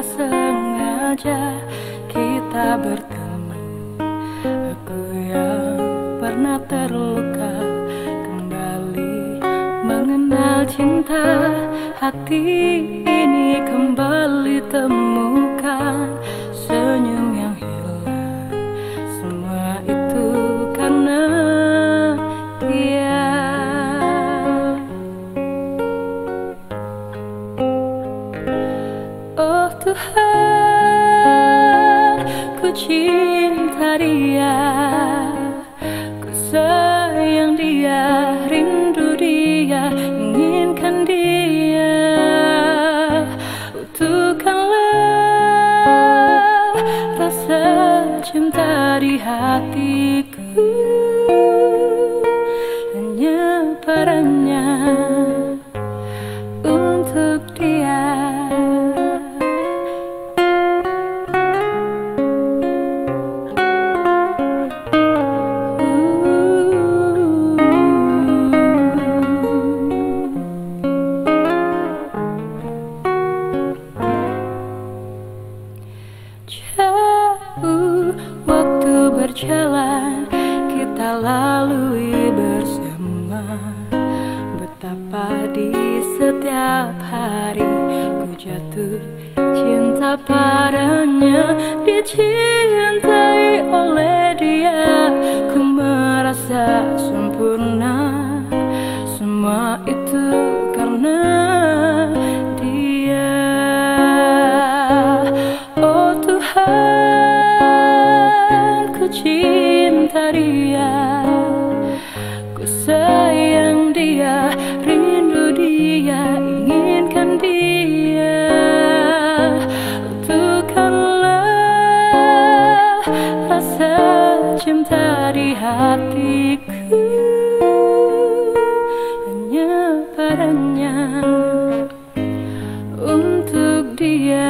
sengaja kita bertemu Aku yang pernah terluka Kembali mengenal cinta. Hati ini kembali temu. Cinta dia Ku sayang dia, rindu dia, inginkan dia. Utuhkanlah rasa cinta di hatiku berjalan kita lalui bersama. Betapa di setiap hari ku jatuh cinta padanya Dicintai oleh cinta dia. Ku sayang dia, rindu dia, inginkan dia. Utuhkanlah rasa cinta di hatiku. Hanya padanya. Untuk dia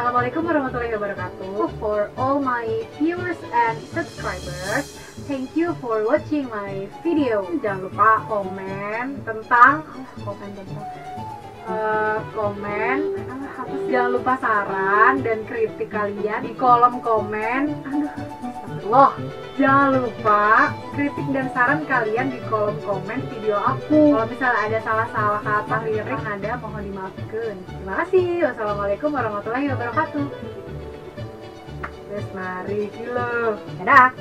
Assalamualaikum warahmatullahi wabarakatuh. For all my viewers and subscribers Thank you for watching my video. Jangan lupa komen tentang Komen tentang eh, Komen? Jangan lupa saran dan kritik kalian Di kolom komen. Aduh, astagfirullah Jangan lupa kritik dan saran kalian di kolom komen video aku. Kalau misalnya ada salah-salah kata lirik ada mohon dimaafkan. Terima kasih. Wassalamualaikum warahmatullahi wabarakatuh. Terus mari kilo Dadah